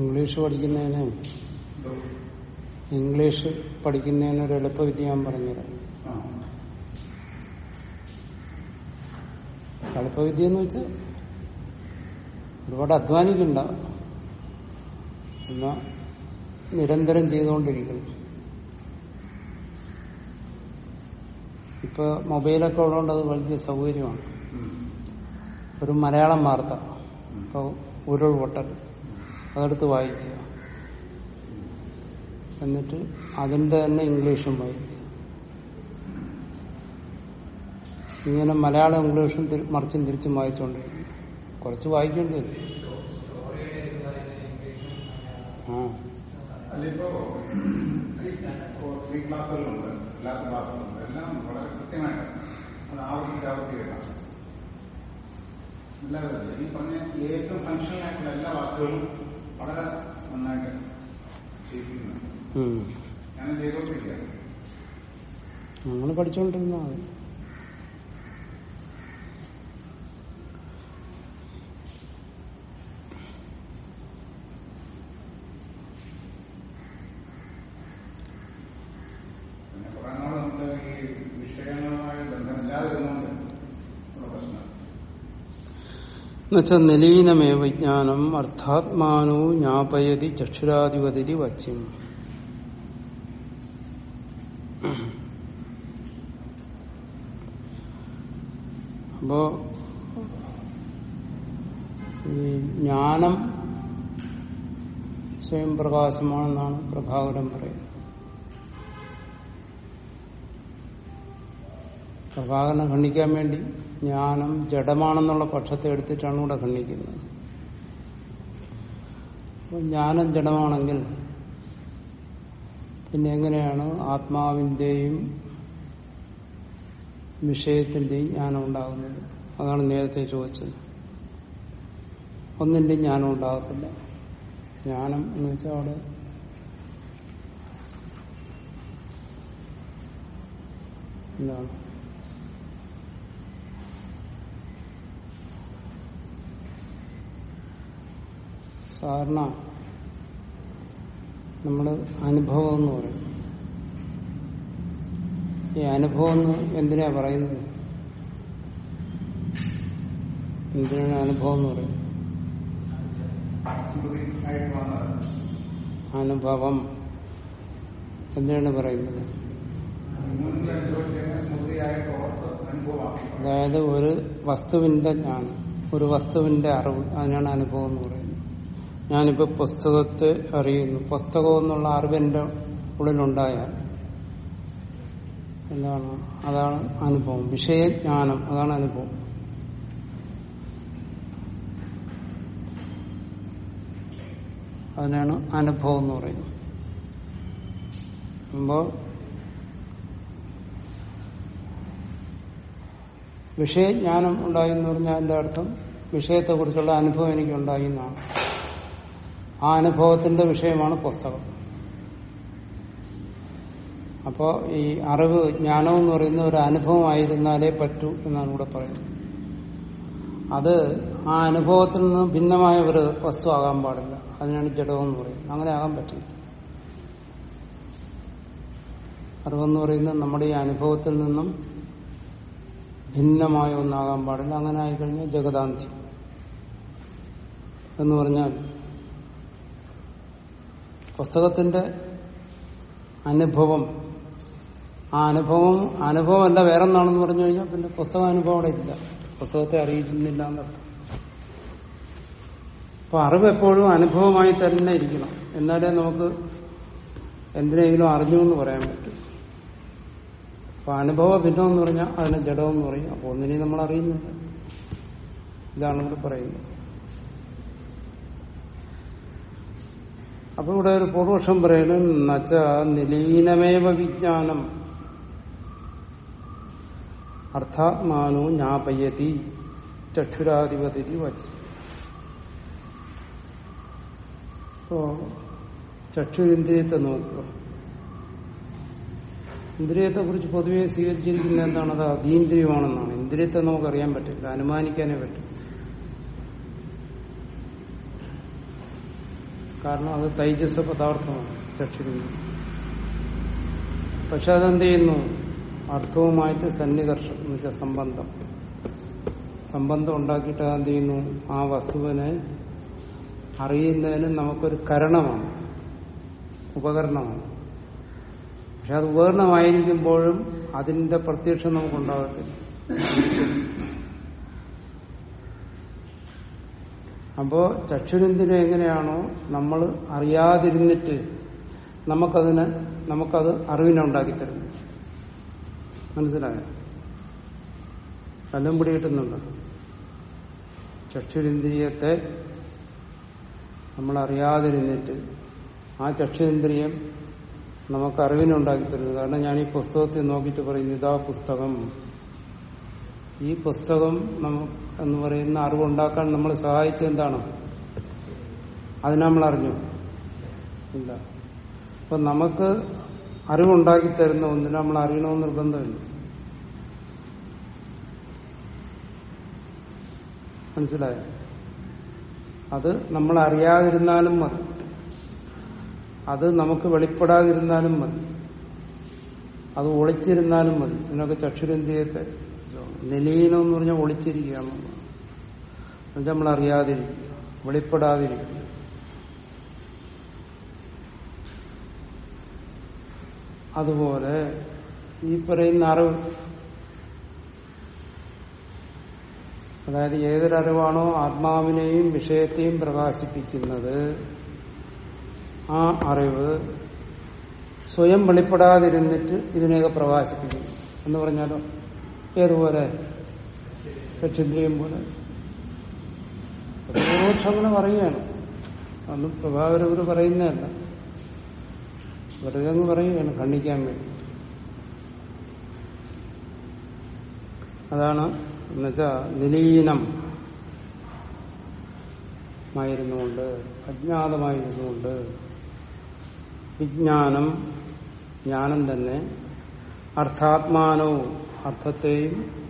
English പഠിക്കുന്നതിന് English പഠിക്കുന്നതിന് ഒരു എളുപ്പവിദ്യ ഞാൻ പറഞ്ഞുതരാം. എളുപ്പവിദ്യ എന്ന് വെച്ചാൽ ഒരുപാട് അധ്വാനിക്കണ്ട. എന്നാ നിരന്തരം ചെയ്തുകൊണ്ടിരിക്കണം. ഇപ്പൊ മൊബൈലൊക്കെ ഉള്ളതുകൊണ്ട് അത് വലിയ സൗകര്യമാണ്. ഒരു മലയാളം വാർത്ത. ഇപ്പോൾ ഉരുൾപൊട്ടൽ. അതെടുത്ത് വായിക്കുക. എന്നിട്ട് അതിന്റെ തന്നെ ഇംഗ്ലീഷും വായിക്കുക. ഇങ്ങനെ മലയാളം ഇംഗ്ലീഷും മറിച്ചും തിരിച്ചും വായിച്ചുകൊണ്ടിരിക്കും കുറച്ച് വായിക്കേണ്ടി വരും. ആ. അതിപ്പോ ത്രീ ക്ലാസ്സുകളുണ്ട്. അല്ലാത്ത എല്ലാം വളരെ കൃത്യമായിട്ട് അത് ആവർത്തിച്ച് ആവർത്തിച്ച് കേൾക്കാം. എല്ലാ ഈ ഏറ്റവും ഫങ്ഷണൽ ആയിട്ടുള്ള എല്ലാ വാക്കുകളും വളരെ നന്നായിട്ട് ചെയ്തോണ്ടിരിക്കുകയാണ്. അങ്ങനെ പഠിച്ചുകൊണ്ടിരുന്നാ മതി പിന്നെ കുറെ നാൾ നമുക്ക് ഈ വിഷയങ്ങളുമായി ബന്ധമില്ലാതിരുന്നുകൊണ്ട് ഉള്ള പ്രശ്നം എന്നുവെച്ചാൽ നിലീനമേവ ജ്ഞാനം അർത്ഥാത്മാനോ ജ്ഞാപയതി ചക്ഷുരാധിപതി വച്യം അപ്പോ ജ്ഞാനം സ്വയം പ്രകാശമാണെന്നാണ് പ്രഭാകരൻ പറയുന്നത്. പ്രഭാകരനെ ഖണ്ഡിക്കാൻ വേണ്ടി ജ്ഞാനം ജഡമാണെന്നുള്ള പക്ഷത്തെ എടുത്തിട്ടാണ് ഇവിടെ ഖണ്ഡിക്കുന്നത്. ജ്ഞാനം ജഡമാണെങ്കിൽ പിന്നെ എങ്ങനെയാണ്? ആത്മാവിന്റെയും വിഷയത്തിന്റെയും ജ്ഞാനം ഉണ്ടാകുന്നത്. അതാണ് നേരത്തെ ചോദിച്ചത്. ഒന്നിന്റെയും ജ്ഞാനം ഉണ്ടാകത്തില്ല. ജ്ഞാനം എന്ന് വെച്ചാൽ അവിടെ എന്താണ്? സാധാരണ നമ്മൾ അനുഭവം എന്ന് പറയും. ഈ അനുഭവം എന്ന് എന്തിനാ പറയുന്നത്? എന്തിനാണ് അനുഭവം എന്ന് പറയുന്നത് അനുഭവം. എന്തിനാണ് പറയുന്നത്? അതായത് ഒരു വസ്തുവിന്റെ ജ്ഞാനം ഒരു വസ്തുവിന്റെ അറിവ് അതിനാണ് അനുഭവം എന്ന് പറയുന്നത്. ഞാനിപ്പോ പുസ്തകത്തെ അറിയുന്നു. പുസ്തകം എന്നുള്ള അറിവ് എന്റെ ഉള്ളിലുണ്ടായാൽ എന്താണ്? അതാണ് അനുഭവം. വിഷയജ്ഞാനം അതാണ് അനുഭവം. അതിനാണ് അനുഭവം എന്ന് പറയുന്നത്. അപ്പോൾ വിഷയജ്ഞാനം ഉണ്ടായി എന്ന് പറഞ്ഞാൽ അതിന്റെ അർത്ഥം? വിഷയത്തെക്കുറിച്ചുള്ള അനുഭവം എനിക്ക് ഉണ്ടായി എന്നാണ്. ആ അനുഭവത്തിന്റെ വിഷയമാണ് പുസ്തകം. അപ്പോ ഈ അറിവ് ജ്ഞാനം എന്ന് പറയുന്ന ഒരു അനുഭവമായിരുന്നാലേ പറ്റൂ എന്നാണ് ഇവിടെ പറയുന്നത്. അത് ആ അനുഭവത്തിൽ നിന്ന് ഭിന്നമായ ഒരു വസ്തു ആകാൻ പാടില്ല. അതിനാണ് ജഡം എന്ന് പറയുന്നത്. അങ്ങനെ ആകാൻ പറ്റില്ല. അറിവെന്ന് പറയുന്നത് നമ്മുടെ ഈ അനുഭവത്തിൽ നിന്നും ഭിന്നമായ ഒന്നാകാൻ പാടില്ല. അങ്ങനെ ആയിക്കഴിഞ്ഞാൽ ജഗദാന്തി എന്ന് പറഞ്ഞാൽ പുസ്തകത്തിന്റെ അനുഭവം. ആ അനുഭവം അനുഭവം അനുഭവമല്ല വേറൊന്നാണെന്ന് പറഞ്ഞു കഴിഞ്ഞാൽ പിന്നെ പുസ്തക അനുഭവം അവിടെ ഇല്ല. പുസ്തകത്തെ അറിയിക്കുന്നില്ല എന്നർത്ഥം. അപ്പൊ അറിവ് എപ്പോഴും അനുഭവമായി തന്നെ ഇരിക്കണം. എന്നാലേ നമുക്ക് എന്തിനെങ്കിലും അറിഞ്ഞു എന്ന് പറയാൻ പറ്റും. അപ്പൊ അനുഭവ ഭിന്നം എന്ന് പറഞ്ഞാൽ അതിനെ ജഡമെന്ന് പറയും. അപ്പൊ ഒന്നിനെയും നമ്മൾ അറിയുന്നില്ല. ഇതാണ് പറയുന്നത്. അപ്പൊ ഇവിടെ ഒരു പൂർവക്ഷം പറയുന്നു നച്ച നിലീനമേവ വിജ്ഞാനം. അർത്ഥാത്മാനോ ജ്ഞാപയതി ചക്ഷുരാധിപതി വച്ച്. ചക്ഷുരിന്ദ്രിയത്തെ നോക്കുക. ഇന്ദ്രിയത്തെ കുറിച്ച് പൊതുവെ സ്വീകരിച്ചിരിക്കുന്ന എന്താണ് അത് അതീന്ദ്രിയമാണെന്നാണ്. ഇന്ദ്രിയത്തെ നമുക്കറിയാൻ പറ്റില്ല അനുമാനിക്കാനേ പറ്റും. കാരണം അത് തൈജസ് പദാർത്ഥമാണ് ചക്ഷിക്കുന്നത് പക്ഷെ അതെന്ത് ചെയ്യുന്നു? അർത്ഥവുമായിട്ട് സന്നികർഷം എന്ന് വെച്ചാൽ സംബന്ധം. സംബന്ധം ഉണ്ടാക്കിയിട്ട് എന്ത് ചെയ്യുന്നു? ആ വസ്തുവിനെ അറിയുന്നതിന് നമുക്കൊരു കരണമാണ് ഉപകരണമാണ്. പക്ഷെ അത് ഉപകരണമായിരിക്കുമ്പോഴും അതിന്റെ പ്രത്യക്ഷം നമുക്കുണ്ടാകത്തില്ല. അപ്പോ ചക്ഷുരന്തിനും എങ്ങനെയാണോ നമ്മൾ അറിയാതിരുന്നിട്ട് നമുക്കതിന് നമുക്കത് അറിവിനെ ഉണ്ടാക്കി തരുന്നു. മനസ്സിലായോ? കല്ലും പിടി കിട്ടുന്നുണ്ട് ചക്ഷുരിന്ദ്രിയത്തെ നമ്മൾ അറിയാതിരുന്നിട്ട് ആ ചക്ഷുരിന്ദ്രിയം നമുക്ക് അറിവിനുണ്ടാക്കി തരുന്നു. കാരണം ഞാൻ ഈ പുസ്തകത്തെ നോക്കിയിട്ട് പറയുന്നു ഇതാ പുസ്തകം. ഈ പുസ്തകം എന്ന് പറയുന്ന അറിവുണ്ടാക്കാൻ നമ്മളെ സഹായിച്ചത് എന്താണ്? അതിനെ നമ്മൾ അറിഞ്ഞു. ഇല്ല. അപ്പൊ നമുക്ക് അറിവുണ്ടാക്കി തരുന്ന ഒന്നിനെ നമ്മൾ അറിയണമെന്ന് നിർബന്ധമില്ല. മനസ്സിലായോ? അത് നമ്മൾ അറിയാതിരുന്നാലും മതി. അത് നമുക്ക് വെളിപ്പെടാതിരുന്നാലും മതി. അത് ഒളിച്ചിരുന്നാലും മതി. ഇതിനൊക്കെ ചക്ഷുരന്തിയത്തെ നിലീനം എന്ന് പറഞ്ഞാൽ ഒളിച്ചിരിക്കുകയാണ് എന്നുവെച്ചാൽ നമ്മൾ അറിയാതിരിക്കുക വെളിപ്പെടാതിരിക്കുക. അതുപോലെ ഈ പറയുന്ന അറിവ് അതായത് ഏതൊരറിവാണോ ആത്മാവിനെയും വിഷയത്തെയും പ്രകാശിപ്പിക്കുന്നത് ആ അറിവ് സ്വയം വെളിപ്പെടാതിരുന്നിട്ട് ഇതിനെയൊക്കെ പ്രകാശിപ്പിക്കുന്നു. എന്ന് പറഞ്ഞാലോ? ഏതുപോലെ ചക്ഷുന്ദ്രിയം പോലെ. പൂർവക്ഷം അങ്ങനെ പറയുകയാണ്. പ്രഭാകര ഗുരു പറയുന്നതല്ല. വെറുതെ അങ്ങ് പറയുകയാണ് ഖണ്ഡിക്കാൻ വേണ്ടി. അതാണ് എന്നുവെച്ചാ നിലീനം ആയിരുന്നുകൊണ്ട് അജ്ഞാതമായിരുന്നുകൊണ്ട് വിജ്ഞാനം ജ്ഞാനം തന്നെ അർത്ഥാത്മാനവും അർത്ഥത്തെയും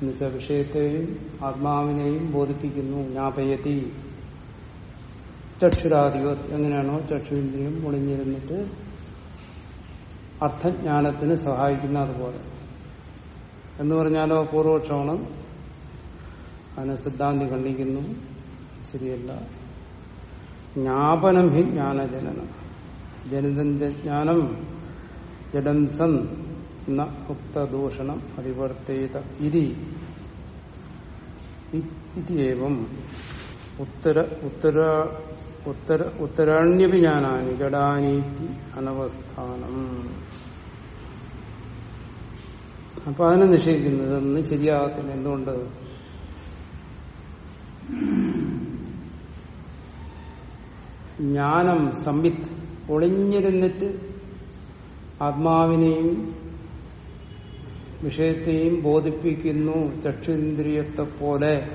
എന്നുവെച്ചാൽ വിഷയത്തെയും ആത്മാവിനെയും ബോധിപ്പിക്കുന്നു. ജ്ഞാപയതി. ചക്ഷുരാധിക എങ്ങനെയാണോ ചക്ഷുവിന്റെയും ഒളിഞ്ഞിരുന്നിട്ട് അർത്ഥജ്ഞാനത്തിന് സഹായിക്കുന്ന അതുപോലെ. എന്ന് പറഞ്ഞാലോ പൂർവപക്ഷമാണ് അതിനെ സിദ്ധാന്തി ഖണ്ഡിക്കുന്നു. ശരിയല്ല. ജ്ഞാപനം ഹി ജ്ഞാനജനനം. ജനിതന്റെ ജ്ഞാനം ജഡംസൻ ന ഉക്തദൂഷണം അതിവർത്തേത ഇതി. ഇതേവം ഉത്തര ഉത്തര ഉത്തര ഉത്തരാണ്യഭിജ്ഞാനാനി ജഡാനീതി അനവസ്ഥാനം. അപ്പൊ അതിനെ നിഷേധിക്കുന്നത് അതൊന്നും ശരിയാകത്തില്ല. എന്തുകൊണ്ട്? ജ്ഞാനം സംവിത്ത് ഒളിഞ്ഞിരുന്നിട്ട് ആത്മാവിനെയും വിഷയത്തെയും ബോധിപ്പിക്കുന്നു ചക്ഷുന്ദ്രിയത്തെ പോലെ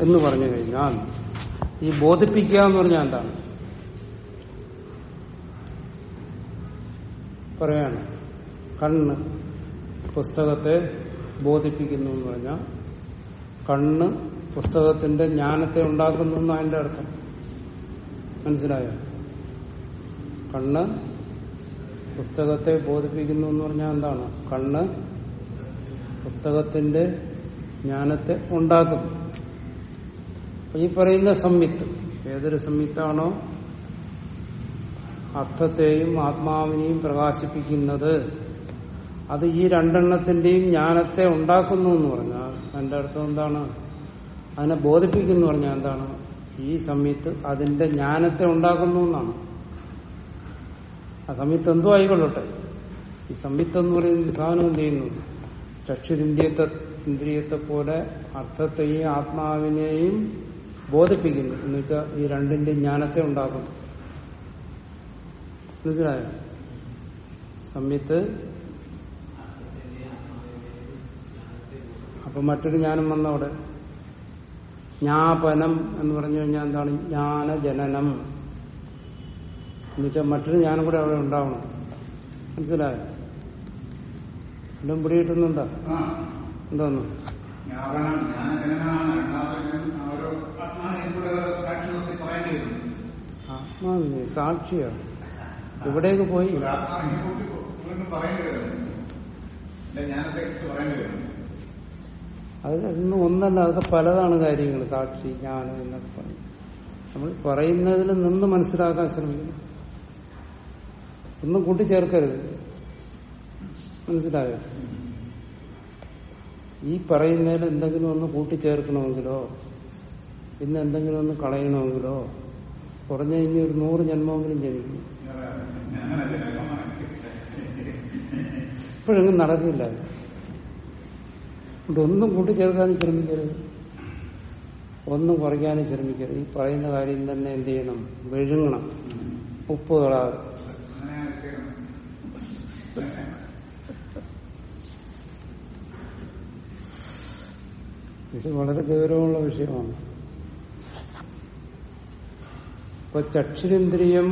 എന്ന് പറഞ്ഞു കഴിഞ്ഞാൽ ഈ ബോധിപ്പിക്കുക എന്ന് പറഞ്ഞാൽ എന്താണ്? പറയാണ്. കണ്ണ് പുസ്തകത്തെ ബോധിപ്പിക്കുന്നു എന്ന് പറഞ്ഞാൽ കണ്ണ് പുസ്തകത്തിന്റെ ജ്ഞാനത്തെ ഉണ്ടാക്കുന്നു എന്നതിന്റെ അർത്ഥം. മനസ്സിലായോ? കണ്ണ് പുസ്തകത്തെ ബോധിപ്പിക്കുന്നു എന്ന് പറഞ്ഞാൽ എന്താണ്? കണ്ണ് പുസ്തകത്തിന്റെ ജ്ഞാനത്തെ ഉണ്ടാക്കും. ഈ പറയുന്ന സംവിത്ത് ഏതൊരു സംയുക്താണോ? അർത്ഥത്തെയും ആത്മാവിനെയും പ്രകാശിപ്പിക്കുന്നത് അത് ഈ രണ്ടെണ്ണത്തിന്റെയും ജ്ഞാനത്തെ ഉണ്ടാക്കുന്നു എന്ന് പറഞ്ഞാൽ അതിന്റെ അർത്ഥം എന്താണ്? അതിനെ ബോധിപ്പിക്കുന്നു പറഞ്ഞാൽ എന്താണ്? ഈ സംയുക്ത് അതിന്റെ ജ്ഞാനത്തെ ഉണ്ടാക്കുന്നു എന്നാണ്. ആ സംയുക്തം എന്തോ ആയിക്കൊള്ളട്ടെ. ഈ സംയുക്തം എന്ന് പറയുന്ന സാധനം എന്ത് ചെയ്യുന്നു? ചക്ഷുരിന്ദ്രിയത്തെ ഇന്ദ്രിയത്തെ പോലെ അർത്ഥത്തെയും ആത്മാവിനെയും ബോധിപ്പിക്കുന്നു. എന്ന് വെച്ചാൽ ഈ രണ്ടിന്റെ ജ്ഞാനത്തെ ഉണ്ടാക്കുന്നു. മനസ്സിലായോ? സംയുക്ത് അപ്പൊ മറ്റൊരു ജ്ഞാനം വന്നവിടെ. ജ്ഞാപനം എന്ന് പറഞ്ഞു കഴിഞ്ഞാൽ എന്താണ്? ജ്ഞാനജനനം. എന്നുവെച്ചാൽ മറ്റൊരു ഞാനും കൂടെ അവിടെ ഉണ്ടാവണം. മനസ്സിലായോ? എല്ലാം പിടികിട്ടുന്നുണ്ടോ? ആ. എന്തോന്നു? ആത്മാവിനെ സാക്ഷിയാണ്. ഇവിടേക്ക് പോയി. അത് ഇന്ന് ഒന്നല്ല അതൊക്കെ പലതാണ് കാര്യങ്ങൾ സാക്ഷി ഞാൻ എന്നൊക്കെ പറയും. നമ്മൾ പറയുന്നതിൽ നിന്ന് മനസ്സിലാക്കാൻ ശ്രമിക്കണം ഒന്നും കൂട്ടിച്ചേർക്കരുത്. മനസ്സിലായോ? ഈ പറയുന്നതിൽ എന്തെങ്കിലും ഒന്ന് കൂട്ടിച്ചേർക്കണമെങ്കിലോ ഇന്ന് എന്തെങ്കിലും ഒന്ന് കളയണമെങ്കിലോ കുറഞ്ഞ ഇനി ഒരു നൂറ് ജന്മമെങ്കിലും ജനിക്കും. ഇപ്പോഴെങ്കിലും നടക്കില്ല. ഒന്നും കൂട്ടിച്ചേർക്കാനും ശ്രമിക്കരുത്. ഒന്നും കുറയ്ക്കാനും ശ്രമിക്കരുത്. ഈ പറയുന്ന കാര്യം തന്നെ എന്ത് ചെയ്യണം? വിഴുങ്ങണം. ഉപ്പ്. ഇത് വളരെ ഗൗരവമുള്ള വിഷയമാണ്. ഇപ്പൊ ചക്ഷുരേന്ദ്രിയം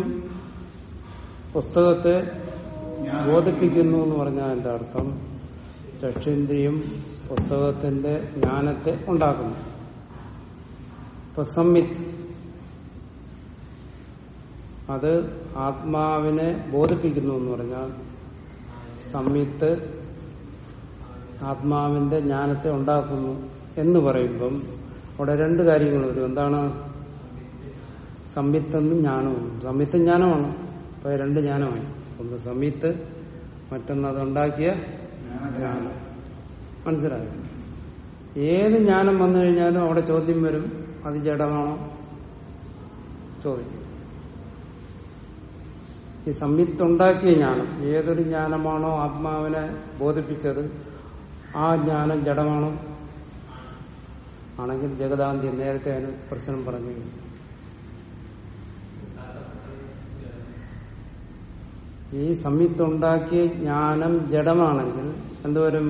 പുസ്തകത്തെ ബോധിപ്പിക്കുന്നു എന്ന് പറഞ്ഞാൽ എന്റെ അർത്ഥം ചക്ഷുരേന്ദ്രിയം പുസ്തകത്തിന്റെ ജ്ഞാനത്തെ ഉണ്ടാക്കുന്നു. ഇപ്പൊ സമ്മിത്. അത് ആത്മാവിനെ ബോധിപ്പിക്കുന്നു എന്ന് പറഞ്ഞാൽ സംയുക്ത് ആത്മാവിന്റെ ജ്ഞാനത്തെ ഉണ്ടാക്കുന്നു എന്ന് പറയുമ്പം അവിടെ രണ്ട് കാര്യങ്ങൾ വരും. എന്താണ്? സംയുക്തെന്നും ജ്ഞാനവും. സംയുക്ത ജ്ഞാനമാണ്. അപ്പൊ രണ്ട് ജ്ഞാനമായി ഒന്ന് സംയുക്ത് മറ്റൊന്ന് അതുണ്ടാക്കിയ ജ്ഞാനം. മനസ്സിലായോ? ഏത് ജ്ഞാനം വന്നു കഴിഞ്ഞാലും അവിടെ ചോദ്യം വരും. അത് ജഡമാണോ? ചോദിക്കും ഈ സംയുക്തുണ്ടാക്കിയ ജ്ഞാനം ഏതൊരു ജ്ഞാനമാണോ ആത്മാവിനെ ബോധിപ്പിച്ചത് ആ ജ്ഞാനം ജഡമാണോ. ആണെങ്കിൽ ജഗദാന്തി നേരത്തെ അതിന് പ്രശ്നം പറഞ്ഞു. ഈ സംയുക്തുണ്ടാക്കിയ ജ്ഞാനം ജഡമാണെങ്കിൽ എന്തുവരും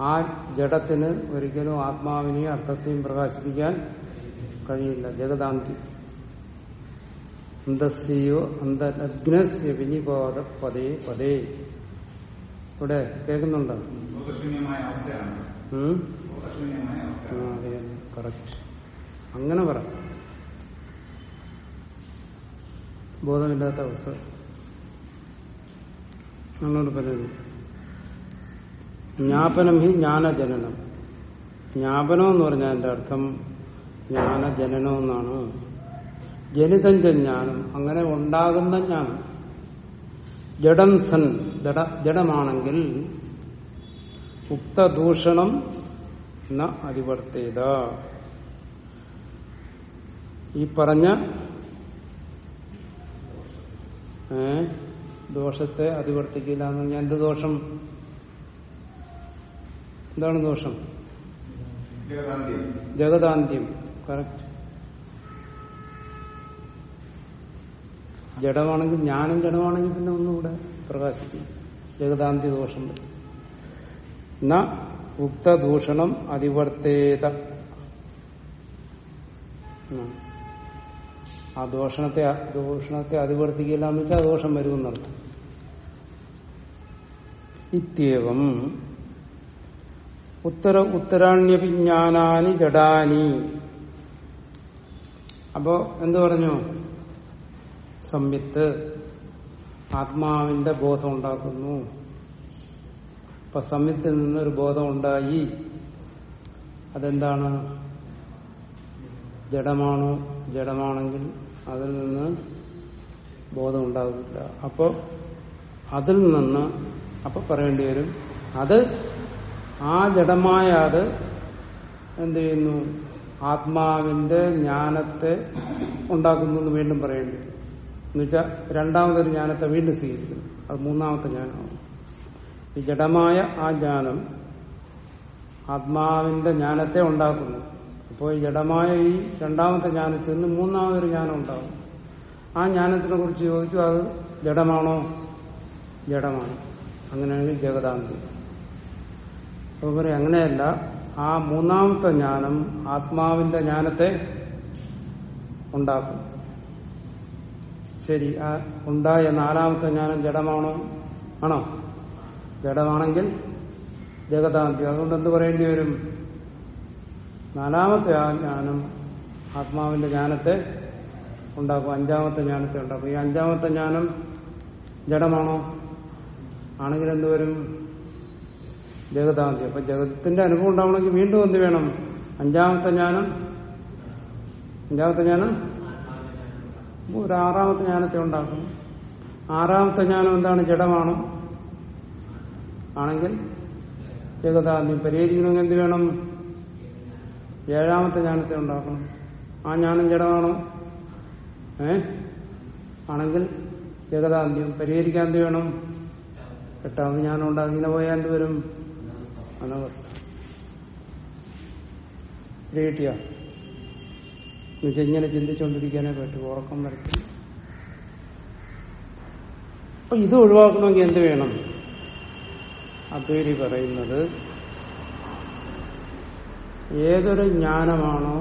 ആ ജഡത്തിന് ഒരിക്കലും ആത്മാവിനെയും അർത്ഥത്തെയും പ്രകാശിപ്പിക്കാൻ കഴിയില്ല. ജഗദാന്തി. അന്തസ്യോ അന്തലഗ്നസ്യ വിനിപാത പതേ പതേ ഇവിടെ കേൾക്കുന്നുണ്ടോ? കറക്റ്റ് അങ്ങനെ പറ. ബോധമില്ലാത്ത അവസ്ഥ. നമ്മളോട് പറയുന്നു. ജ്ഞാപനം ഹി ജ്ഞാനജനനം. ജ്ഞാപനം എന്ന് പറഞ്ഞാൽ എന്റെ അർത്ഥം ജ്ഞാനജനനം എന്നാണ്. ജനിതം ജ്ഞാനം അങ്ങനെ ഉണ്ടാകുന്ന ജ്ഞാനം ജഡം സൻ ജഡ ജഡമാണെങ്കിൽ ഉക്തദൂഷണം ന അതിവർത്തേത. ഈ പറഞ്ഞ ദോഷത്തെ അതിവർത്തിക്കില്ല എന്ന് പറഞ്ഞാൽ എന്ത് ദോഷം? എന്താണ് ദോഷം? ജഗതാന്ത്യം ജഗദാന്ത്യം. കറക്റ്റ്. ജഡമാണെങ്കിൽ ജ്ഞാനം ജഡമാണെങ്കിൽ പിന്നെ ഒന്നുകൂടെ പ്രകാശിക്കും. ജഗദാന്തി ദോഷം ന ഉക്തദൂഷണം അതിവർത്തേത. ആ ദോഷണത്തെ ദോഷണത്തെ അതിവർത്തിക്കില്ല എന്ന് വെച്ചാൽ ദോഷം വരുമെന്നർത്ഥം. ഇത്യവം ഉത്തര ഉത്തരാണ്യപിജ്ഞാനാനി ജഡാനി. അപ്പോ എന്തു പറഞ്ഞു? സംവിത്ത് ആത്മാവിന്റെ ബോധം ഉണ്ടാക്കുന്നു അപ്പൊ സംയുക്തിൽ നിന്നൊരു ബോധം ഉണ്ടായി അതെന്താണ്? ജഡമാണോ? ജഡമാണെങ്കിൽ അതിൽ നിന്ന് ബോധം ഉണ്ടാകില്ല അപ്പോ അതിൽ നിന്ന് അപ്പൊ പറയേണ്ടി വരും അത് ആ ജഡമായ അത് എന്ത് ചെയ്യുന്നു? ആത്മാവിന്റെ ജ്ഞാനത്തെ ഉണ്ടാക്കുന്നു എന്ന് വീണ്ടും പറയേണ്ടി വരും. എന്നുവെച്ചാൽ രണ്ടാമതൊരു ജ്ഞാനത്തെ വീണ്ടും സ്വീകരിക്കുന്നു. അത് മൂന്നാമത്തെ ജ്ഞാനമാണ്. ഈ ജഡമായ ആ ജ്ഞാനം ആത്മാവിന്റെ ജ്ഞാനത്തെ ഉണ്ടാക്കുന്നു. അപ്പോൾ ഈ ജഡമായ ഈ രണ്ടാമത്തെ ജ്ഞാനത്തിൽ നിന്ന് മൂന്നാമതൊരു ജ്ഞാനം ഉണ്ടാകും ആ ജ്ഞാനത്തിനെ കുറിച്ച് ചോദിച്ചു അത് ജഡമാണോ? ജഡമാണ്. അങ്ങനെയാണെങ്കിൽ ജഗതാന്തി അപ്പൊ പറയും അങ്ങനെയല്ല. ആ മൂന്നാമത്തെ ജ്ഞാനം ആത്മാവിന്റെ ജ്ഞാനത്തെ ഉണ്ടാക്കും ശരി ആ ഉണ്ടായ നാലാമത്തെ ജ്ഞാനം ജഡമാണോ? ആണോ? ജഡമാണെങ്കിൽ ജഗതാന്തി അതുകൊണ്ട് എന്ത് പറയേണ്ടി വരും? നാലാമത്തെ ആ ജ്ഞാനം ആത്മാവിന്റെ ജ്ഞാനത്തെ ഉണ്ടാക്കും. അഞ്ചാമത്തെ ജ്ഞാനത്തെ ഉണ്ടാക്കും. ഈ അഞ്ചാമത്തെ ജ്ഞാനം ജഡമാണോ? ആണെങ്കിൽ എന്ത് വരും? ജഗതാന്തി അപ്പൊ ജഗത്തിന്റെ അനുഭവം ഉണ്ടാവണമെങ്കിൽ വീണ്ടും എന്ത് വേണം? അഞ്ചാമത്തെ ജ്ഞാനം അഞ്ചാമത്തെ ജ്ഞാനം ഒരു ആറാമത്തെ ജ്ഞാനത്തെ ഉണ്ടാക്കണം ആറാമത്തെ ജ്ഞാനം എന്താണ്? ജഡമാണ്. ആണെങ്കിൽ ജഗതാദ്യം പരിഹരിക്കണമെങ്കിൽ എന്ത് വേണം? ഏഴാമത്തെ ജ്ഞാനത്തെ ഉണ്ടാക്കണം. ആ ജ്ഞാനം ജഡമാണോ. ഏ? ആണെങ്കിൽ ജഗതാന്ത്യം പരിഹരിക്കാൻ എന്ത് വേണം? എട്ടാമത് ജ്ഞാനം ഉണ്ടാകും ഇങ്ങനെ പോയാൽ എന്ത് വരും? അനവസ്ഥ. കിട്ടിയോ? എന്നുവെച്ചാൽ ഇങ്ങനെ ചിന്തിച്ചുകൊണ്ടിരിക്കാനേ പറ്റൂ ഉറക്കം വരത്തില്ല. അപ്പൊ ഇത് ഒഴിവാക്കണമെങ്കിൽ എന്ത് വേണം? അദ്വൈതി പറയുന്നത് ഏതൊരു ജ്ഞാനമാണോ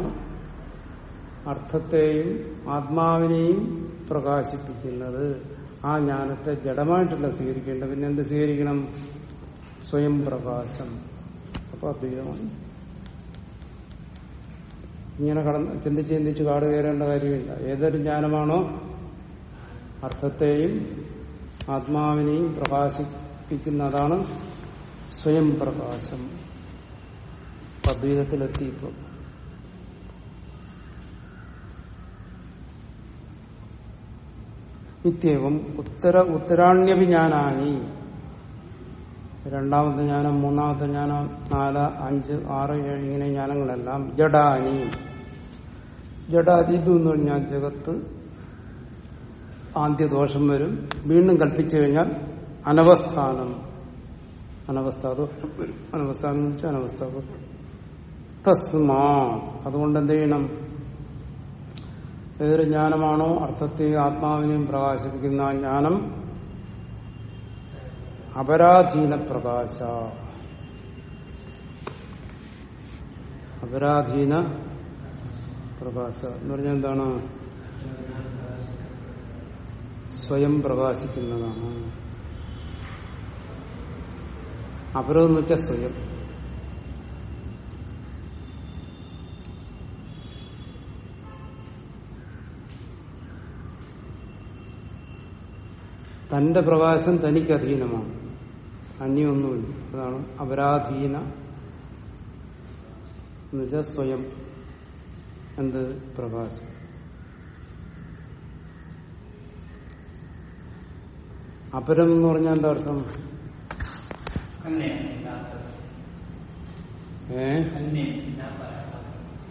അർത്ഥത്തെയും ആത്മാവിനെയും പ്രകാശിപ്പിക്കുന്നത് ആ ജ്ഞാനത്തെ ജഡമായിട്ടല്ല സ്വീകരിക്കേണ്ടത്. പിന്നെ എന്ത് സ്വീകരിക്കണം? സ്വയം പ്രകാശം അപ്പൊ അദ്വൈതമാണ് ഇങ്ങനെ കടന്ന് ചിന്തിച്ച് ചിന്തിച്ച് കാട് കയറേണ്ട കാര്യമില്ല. ഏതൊരു ജ്ഞാനമാണോ അർത്ഥത്തെയും ആത്മാവിനെയും പ്രകാശിപ്പിക്കുന്നതാണ് സ്വയം പ്രകാശം. അദ്വൈതത്തിലെത്തി ഇപ്പോൾ ഇത്യവും ഉത്തര ഉത്തരാണ്യഭിജ്ഞാനാനി രണ്ടാമത്തെ ജ്ഞാനം മൂന്നാമത്തെ ജ്ഞാനം നാല് അഞ്ച് ആറ് ഏഴ് ഇങ്ങനെ ജ്ഞാനങ്ങളെല്ലാം ജഡാനി. ജഡാതീപം എന്ന് പറഞ്ഞാൽ ജഗത്ത് ആദ്യ ദോഷം വരും. വീണ്ടും കൽപ്പിച്ചു കഴിഞ്ഞാൽ അനവസ്ഥാനം. അനവസ്ഥാദോഷം വരും. അനവസ്ഥാനം എന്ന് വെച്ചാൽ അനവസ്ഥാദോഷം തസ്മാ. അതുകൊണ്ട് എന്ത് ചെയ്യണം? ഏതൊരു ജ്ഞാനമാണോ അർത്ഥത്തെയും ആത്മാവിനെയും പ്രകാശിപ്പിക്കുന്ന ആ ജ്ഞാനം അപരാധീന പ്രകാശ. അപരാധീന പ്രകാശ എന്ന് പറഞ്ഞാൽ എന്താണ്? സ്വയം പ്രകാശിക്കുന്നതാണ്. അപരം എന്ന് വെച്ചാൽ സ്വയം. തന്റെ പ്രകാശം തനിക്ക് അധീനമാണ്. അന്യൊന്നുമില്ല അതാണ് അപരാധീന എന്നുവെച്ചാൽ സ്വയം. എന്ത് പ്രകാശം അപരം എന്ന് പറഞ്ഞാൽ എന്താ അർത്ഥം? ഏ?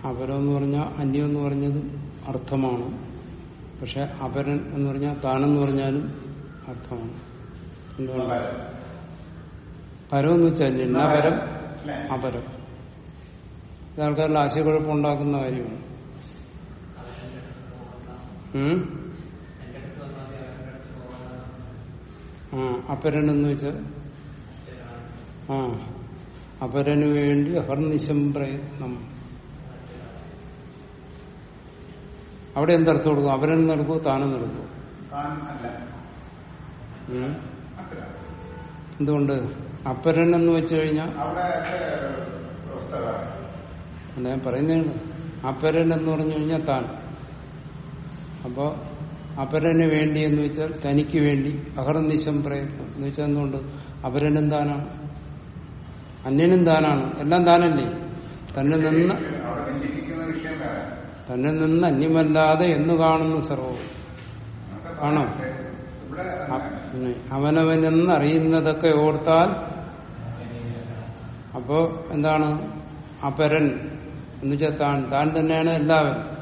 അപരം എന്ന് പറഞ്ഞാൽ അന്യം എന്ന് പറഞ്ഞതും അർത്ഥമാണ്. പക്ഷെ അപരൻ എന്ന് പറഞ്ഞാൽ താനെന്ന് പറഞ്ഞാലും അർത്ഥമാണ്. എന്തുകൊണ്ട് പരം എന്ന് വെച്ചാൽ അന്യൻ അപരം അപരം. ഇത് ആൾക്കാരിൽ ആശയക്കുഴപ്പം ഉണ്ടാക്കുന്ന കാര്യമാണ്? ആ വെച്ച? ആ അപരന് വേണ്ടി അഹർനിശം പ്രയത്നം. അവിടെ എന്തർത്ഥം കൊടുക്കും? അവരൻ നടക്കുമോ താനും നടക്കുമോ എന്തുകൊണ്ട്? അപരൻ എന്ന് വെച്ചു കഴിഞ്ഞാൽ ഞാൻ പറയുന്നതാണ് അപരൻ എന്ന് പറഞ്ഞു കഴിഞ്ഞാൽ താൻ. അപ്പോ അപരന് വേണ്ടി എന്ന് വെച്ചാൽ തനിക്ക് വേണ്ടി അഹർനിശം പ്രയത്നം എന്ന് വെച്ചാൽ എന്തുകൊണ്ട്? അപരനും താനാണ് അന്യനും താനാണ്. എല്ലാം താനല്ലേ? തന്നെ നിന്ന് തന്നെ നിന്ന് അന്യമല്ലാതെ എന്ന് കാണുന്നു നമുക്ക് ആണോ? അറിയുന്നതൊക്കെ ഓർത്താൽ അപ്പോ എന്താണ്? അപരൻ. എന്ന് വെച്ചാൽ താൻ. താൻ തന്നെയാണ് എല്ലാവരും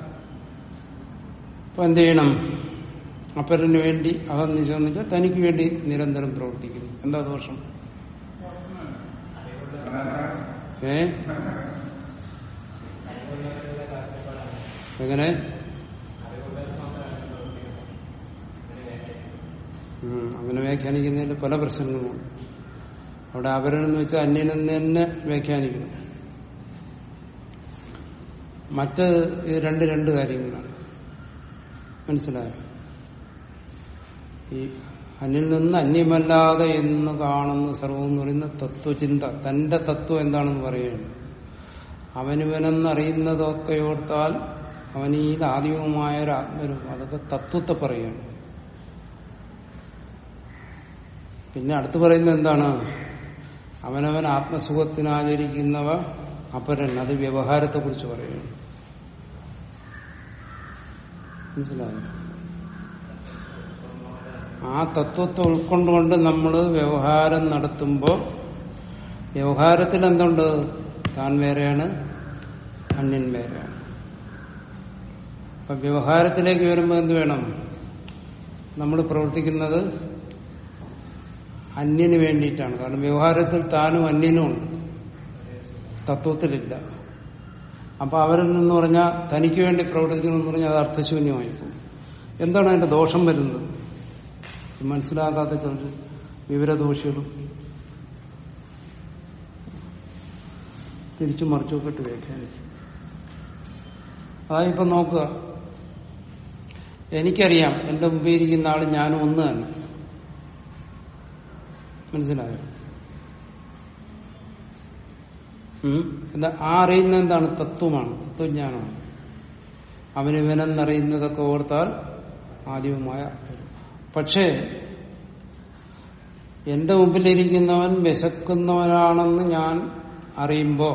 അപ്പൊ എന്ത് ചെയ്യണം? അപ്പരന് വേണ്ടി അകം വെച്ചാൽ തനിക്ക് വേണ്ടി നിരന്തരം പ്രവർത്തിക്കുന്നു. എന്താ ദോഷം? ഏ? എങ്ങനെ? അങ്ങനെ വ്യാഖ്യാനിക്കുന്നതിൽ പല പ്രശ്നങ്ങളുമുണ്ട്. അവിടെ അപരനെന്ന് വെച്ചാൽ അന്യനെന്ന് തന്നെ വ്യാഖ്യാനിക്കുന്നു. മറ്റ് രണ്ട് രണ്ട് കാര്യങ്ങളാണ്. മനസ്സിലായോ? ഈ അന്യൽ നിന്ന് അന്യമല്ലാതെ എന്ന് കാണുന്ന സർവം എന്ന് പറയുന്ന തത്വചിന്ത തന്റെ തത്വം എന്താണെന്ന് പറയുകയാണ്. അവനിവനെന്നറിയുന്നതൊക്കെ ഓർത്താൽ അവൻ ഈ ആദ്യവുമായ ഒരു ആത്മരും അതൊക്കെ തത്വത്തെ പറയുകയാണ്. പിന്നെ അടുത്ത് പറയുന്നത് എന്താണ്? അവനവൻ ആത്മസുഖത്തിനാചരിക്കുന്നവ അപരൻ അത് വ്യവഹാരത്തെ കുറിച്ച് പറയുകയാണ്. മനസ്സിലായോ. ആ തത്വത്തെ ഉൾക്കൊണ്ടുകൊണ്ട് നമ്മൾ വ്യവഹാരം നടത്തുമ്പോൾ വ്യവഹാരത്തിൽ എന്തുണ്ട് താൻ വേറെയാണ് അന്യൻ വേറെയാണ്. അപ്പൊ വ്യവഹാരത്തിലേക്ക് വരുമ്പോൾ എന്ത് വേണം? നമ്മൾ പ്രവർത്തിക്കുന്നത് അന്യന് വേണ്ടിയിട്ടാണ്. കാരണം വ്യവഹാരത്തിൽ താനും അന്യനും ഉണ്ട് തത്വത്തിലില്ല. അപ്പൊ അവരിൽ നിന്ന് പറഞ്ഞാൽ തനിക്ക് വേണ്ടി പ്രവർത്തിക്കണമെന്ന് പറഞ്ഞാൽ അത് അർത്ഥശൂന്യമായി പോകും. എന്താണ് അതിന്റെ ദോഷം വരുന്നത്? മനസ്സിലാക്കാത്ത ചില വിവരദോഷികളും തിരിച്ചു മറിച്ചൊക്കെ ഇട്ട് വ്യാഖ്യാനിക്കും അതായിപ്പൊ നോക്കുക. എനിക്കറിയാം എന്റെ മുമ്പേ ഇരിക്കുന്ന ആൾ ഞാനും ഒന്ന് തന്നെ. മനസ്സിലായോ? എന്താ ആ അറിയുന്ന എന്താണ്? തത്വമാണ് തത്വജ്ഞാനമാണ്. അവനിവനെന്നറിയുന്നതൊക്കെ ഓർത്താൽ ആദ്യവുമായ പക്ഷേ എന്റെ മുമ്പിലിരിക്കുന്നവൻ വിശക്കുന്നവനാണെന്ന് ഞാൻ അറിയുമ്പോ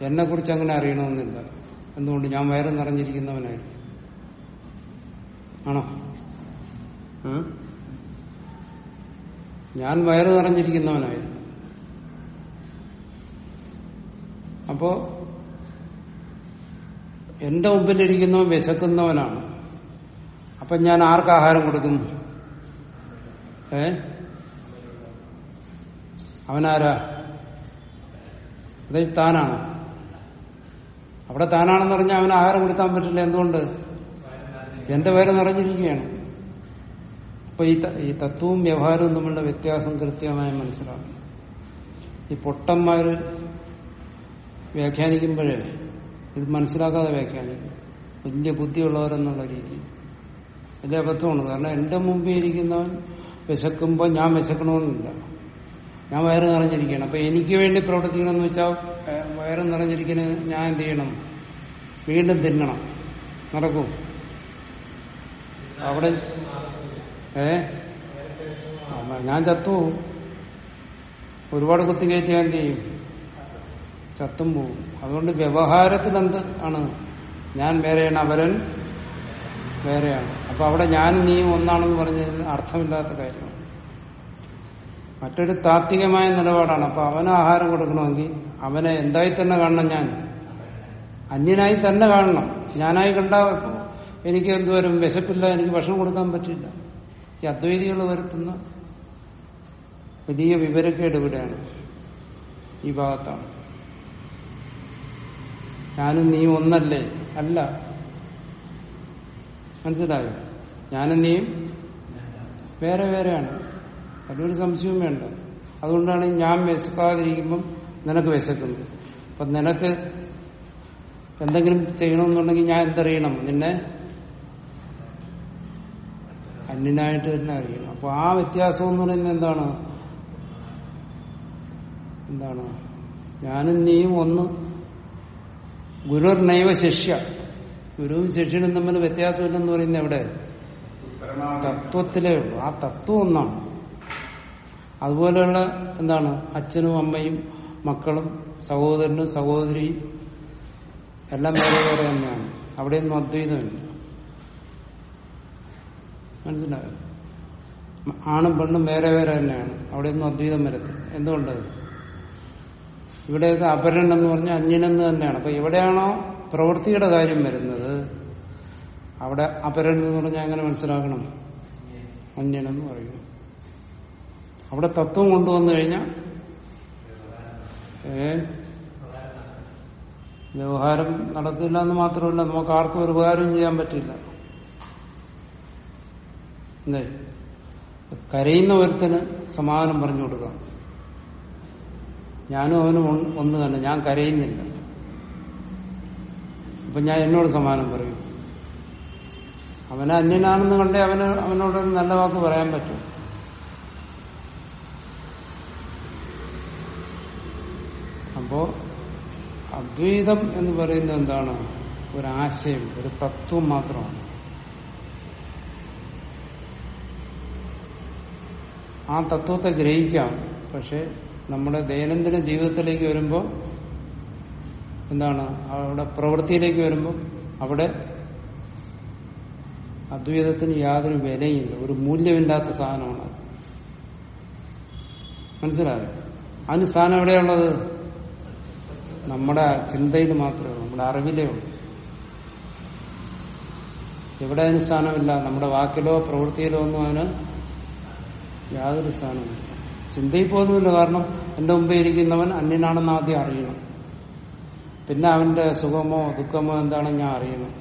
എന്നെ കുറിച്ച് അങ്ങനെ അറിയണമെന്നില്ല. എന്തുകൊണ്ട്? ഞാൻ വയറ് നിറഞ്ഞിരിക്കുന്നവനായിരിക്കും ആണോ ഞാൻ വയറ് നിറഞ്ഞിരിക്കുന്നവനായിരുന്നു അപ്പോ എന്റെ മുമ്പിലിരിക്കുന്നവൻ വിശക്കുന്നവനാണ്. അപ്പൊ ഞാൻ ആർക്ക് ആഹാരം കൊടുക്കും? ഏ? അവനാരാ? അത് താനാണ്. അവിടെ താനാണെന്ന് പറഞ്ഞാൽ അവന് ആഹാരം കൊടുക്കാൻ പറ്റില്ല. എന്തുകൊണ്ട്? എന്റെ പേര് നിറഞ്ഞിരിക്കുകയാണ്. അപ്പൊ ഈ ഈ തത്വവും വ്യവഹാരവും തമ്മിലുള്ള വ്യത്യാസം കൃത്യമായി മനസ്സിലാക്കണം. ഈ പൊട്ടന്മാര് വ്യാഖ്യാനിക്കുമ്പോഴേ ഇത് മനസ്സിലാക്കാതെ വ്യാഖ്യാനിക്കും. വലിയ ബുദ്ധിയുള്ളവരെന്നുള്ള രീതി വലിയ അബദ്ധമാണ്. കാരണം എന്റെ മുമ്പിൽ ഇരിക്കുന്നവൻ വിശക്കുമ്പോൾ ഞാൻ വിശക്കണമെന്നില്ല. ഞാൻ വയറ് നിറഞ്ഞിരിക്കണം അപ്പൊ എനിക്ക് വേണ്ടി പ്രവർത്തിക്കണമെന്ന് വെച്ചാൽ വയറ് നിറഞ്ഞിരിക്കുന്ന ഞാൻ എന്ത് ചെയ്യണം? വീണ്ടും തിന്നണം. നടക്കും. അവിടെ ഏ? ഞാൻ ചത്തു ഒരുപാട് കുത്തിക്കയറ്റി ഞാൻ എന്ത് ചെയ്യും? ചത്തും പോകും. അതുകൊണ്ട് വ്യവഹാരത്തിൽ എന്ത് ആണ്? ഞാൻ വേറെയാണ് അവരൻ വേറെയാണ്. അപ്പൊ അവിടെ ഞാൻ നീയും ഒന്നാണെന്ന് പറഞ്ഞതിന് അർത്ഥമില്ലാത്ത കാര്യമാണ്. മറ്റൊരു താത്വികമായ നിലപാടാണ്. അപ്പൊ അവന് ആഹാരം കൊടുക്കണമെങ്കിൽ അവനെ എന്തായി തന്നെ കാണണം ഞാൻ? അന്യനായി തന്നെ കാണണം. ഞാനായി കണ്ട എനിക്ക് എന്തുവരും? വിശപ്പില്ല എനിക്ക് ഭക്ഷണം കൊടുക്കാൻ പറ്റില്ല. ഈ അദ്വൈതികൾ വരുത്തുന്ന വലിയ വിവരക്കേട് ഇവിടെയാണ്. ഈ ഭാഗത്താണ്. ഞാനും നീ ഒന്നല്ലേ? അല്ല. മനസ്സിലായോ? ഞാനും നീയും വേറെ വേറെയാണ്. അതിലൊരു സംശയവും വേണ്ട. അതുകൊണ്ടാണ് ഞാൻ വിശക്കാതിരിക്കുമ്പം നിനക്ക് വിശക്കുന്നത് അപ്പൊ നിനക്ക് എന്തെങ്കിലും ചെയ്യണമെന്നുണ്ടെങ്കിൽ ഞാൻ എന്തറിയണം? നിന്നെ അന്യനായിട്ട് തന്നെ അറിയണം. അപ്പൊ ആ വ്യത്യാസം എന്ന് പറയുന്നത് എന്താണ്? എന്താണ്? ഞാനും നീയും ഒന്ന് ഗുരുർ നൈവ ശിഷ്യ. ഗുരുവും ശിഷ്യനും തമ്മിൽ വ്യത്യാസമില്ലെന്ന് പറയുന്നത് എവിടെ? തത്വത്തിലേ ഉള്ളൂ ആ തത്വം ഒന്നാണ്. അതുപോലെയുള്ള എന്താണ്? അച്ഛനും അമ്മയും മക്കളും സഹോദരനും സഹോദരിയും എല്ലാം വേറെ വേറെ തന്നെയാണ്. അവിടെയൊന്നും അദ്വൈതമില്ല. മനസ്സിലായോ? ആണും പെണ്ണും വേറെ വേറെ തന്നെയാണ്. അവിടെയൊന്നും അദ്വൈതം വരത്തില്ല. എന്തുകൊണ്ട് ഇവിടെയൊക്കെ അപരൻ എന്ന് പറഞ്ഞാൽ അന്യനെന്ന് തന്നെയാണ്. അപ്പൊ എവിടെയാണോ പ്രവൃത്തിയുടെ കാര്യം വരുന്നത്? അവിടെ അപരൻ എന്ന് പറഞ്ഞാൽ എങ്ങനെ മനസ്സിലാക്കണം? അന്യനെന്ന് പറയും. അവിടെ തത്വം കൊണ്ടുവന്നു കഴിഞ്ഞാൽ ഏ? വ്യവഹാരം നടക്കില്ല എന്ന് മാത്രമല്ല നമുക്ക് ആർക്കും ഒരു ഉപകാരം ചെയ്യാൻ പറ്റില്ല. കരയുന്ന ഒരുത്തിന് സമാധാനം പറഞ്ഞു കൊടുക്കാം. ഞാനും അവനും ഒന്ന് തന്നെ. ഞാൻ കരയുന്നില്ല. അപ്പൊ ഞാൻ എന്നോട് സമാനം പറയും. അവനെ അന്യനാണെന്ന് കണ്ടേ അവന് അവനോടൊരു നല്ല വാക്ക് പറയാൻ പറ്റും. അപ്പോ അദ്വൈതം എന്ന് പറയുന്നത് എന്താണ്? ഒരാശയം ഒരു തത്വം മാത്രമാണ്. ആ തത്വത്തെ ഗ്രഹിക്കാം. പക്ഷെ നമ്മുടെ ദൈനംദിന ജീവിതത്തിലേക്ക് വരുമ്പോൾ എന്താണ്? അവിടെ പ്രവൃത്തിയിലേക്ക് വരുമ്പോൾ അവിടെ അദ്വൈതത്തിന് യാതൊരു വിലയില്ല. ഒരു മൂല്യമില്ലാത്ത സാധനമാണ്. മനസ്സിലായോ? അതിന് സ്ഥാനം എവിടെയുള്ളത്? നമ്മുടെ ചിന്തയിൽ മാത്രമേ ഉള്ളൂ. നമ്മുടെ അറിവിലേ ഉള്ളൂ. എവിടെ അതിന് സ്ഥാനമില്ല നമ്മുടെ വാക്കിലോ പ്രവൃത്തിയിലോ ഒന്നും അതിന് യാതൊരു സ്ഥാനമില്ല ചിന്തയിൽ പോകുന്നുമില്ല കാരണം എന്റെ മുമ്പേ ഇരിക്കുന്നവൻ അന്യനാണെന്ന് ആദ്യം അറിയണം. പിന്നെ അവന്റെ സുഖമോ ദുഃഖമോ എന്താണെന്ന് ഞാൻ അറിയണം.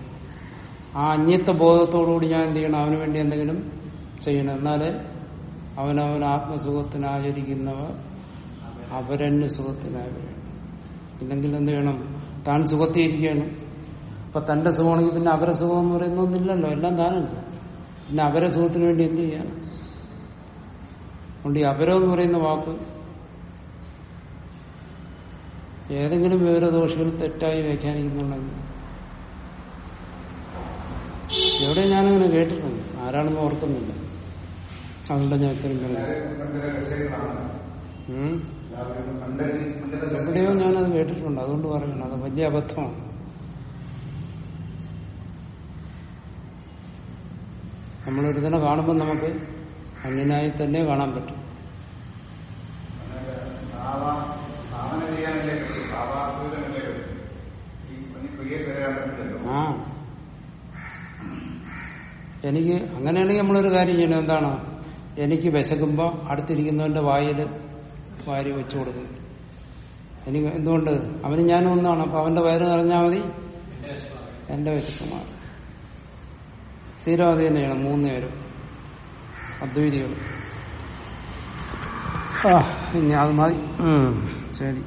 ആ അന്യത്വ ബോധത്തോടുകൂടി ഞാൻ എന്ത് ചെയ്യണം? അവന് വേണ്ടി എന്തെങ്കിലും ചെയ്യണം. എന്നാലേ അവനവൻ ആത്മസുഖത്തിന് ആചരിക്കുന്നവ അപരന്യ സുഖത്തിനായി വരണം ഇല്ലെങ്കിൽ എന്ത് ചെയ്യണം? താൻ സുഖത്തിയിരിക്കണം അപ്പൊ തന്റെ സുഖമാണെങ്കിൽ പിന്നെ അപരസുഖം എന്ന് പറയുന്ന ഒന്നില്ലല്ലോ എല്ലാം താനല്ല പിന്നെ അപരസുഖത്തിന് വേണ്ടി എന്ത് ചെയ്യാൻ? അതുകൊണ്ട് ഈ അപരം എന്ന് പറയുന്ന വാക്ക് ഏതെങ്കിലും വിവരദോഷികൾ തെറ്റായി വ്യാഖ്യാനിക്കുന്നുണ്ടെങ്കിൽ. എവിടെ ഞാനങ്ങനെ കേട്ടിട്ടുണ്ട്. ആരാണെന്ന് ഓർക്കുന്നില്ല. അതുകൊണ്ട് ഞാൻ ഇത്രയും പറയുന്നത് എവിടെയോ ഞാനത് കേട്ടിട്ടുണ്ട്. അതുകൊണ്ട് പറയണം അത് വലിയ അബദ്ധമാണ്. നമ്മളൊരുതിനെ കാണുമ്പോൾ നമുക്ക് അന്യനായി തന്നെ കാണാൻ പറ്റും. ആ. എനിക്ക് അങ്ങനെയാണെങ്കിൽ നമ്മളൊരു കാര്യം ചെയ്യണം. എന്താണ്? എനിക്ക് വിശക്കുമ്പോൾ അടുത്തിരിക്കുന്നവന്റെ വായിൽ വാരി വെച്ചു കൊടുക്കും. എനിക്ക് എന്തുകൊണ്ട്? അവന് ഞാനും ഒന്നാണ്. അപ്പൊ അവന്റെ വയറ് നിറഞ്ഞാൽ മതി. എന്റെ വിശക്കുമാണ് സ്ഥിരം അത് തന്നെയാണ് മൂന്ന് പേരും. അദ്വൈതികൾ. ആ ഇനി അത് മതി ശരി.